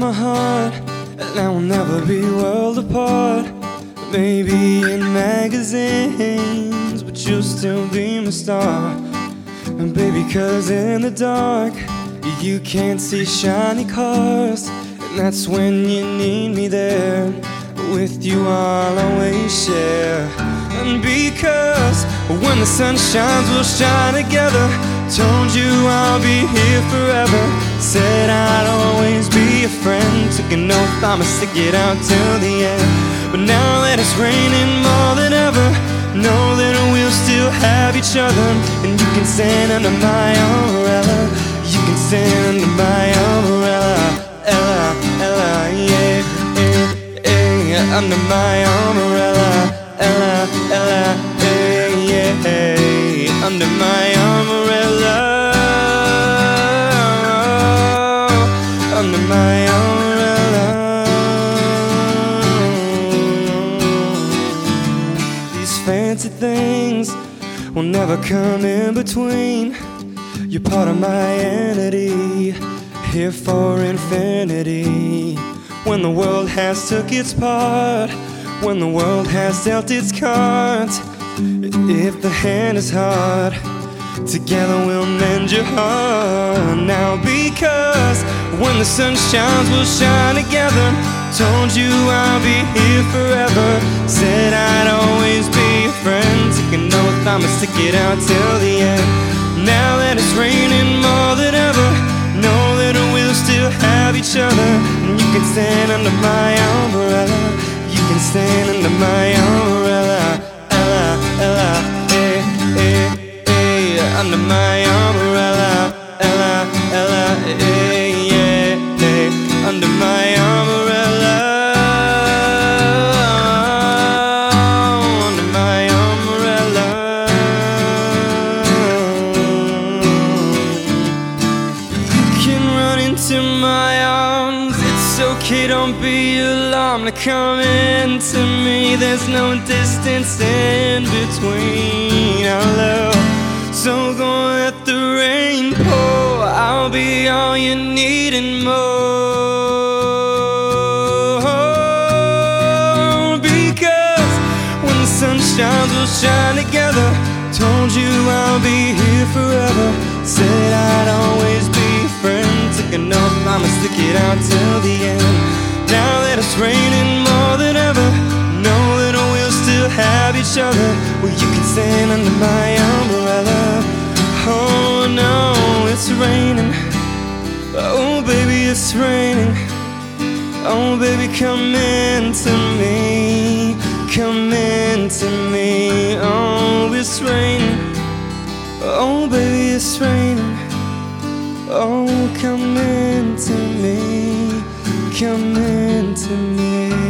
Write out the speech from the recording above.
my heart, and I will never be world apart. Maybe in magazines, but you'll still be my star. And baby, cause in the dark, you can't see shiny cars. And that's when you need me there. With you, I'll always share. And because when the sun shines, we'll shine together. Told you I'll be here forever. Said I an oath, I'ma stick it out till the end. But now that it's raining more than ever, know that we'll still have each other. And you can stand under my umbrella. You can stand under my umbrella. Ella, Ella, yeah, yeah, yeah. Under my umbrella. Ella, Ella, yeah, yeah. Under my umbrella. Under my fancy things will never come in between. You're part of my entity, here for infinity. When the world has took its part, when the world has dealt its cards, if the hand is hard, together we'll mend your heart. Now because when the sun shines, we'll shine together. Told you I'll be here forever. Said I'd I'ma stick it out till the end. Now that it's raining more than ever, know that we'll still have each other. And you can stand under my umbrella. You can stand under my umbrella. Ella, Ella, eh, eh, eh, under my umbrella. Okay, don't be alarmed to come into me. There's no distance in between our love. So go let the rain pour. I'll be all you need and more. Because when the sun shines, we'll shine together. Told you I'll be here You under my umbrella. Oh no, it's raining. Oh baby, it's raining. Oh baby, come into me, come into me. Oh, it's raining. Oh baby, it's raining. Oh, come into me, come into me.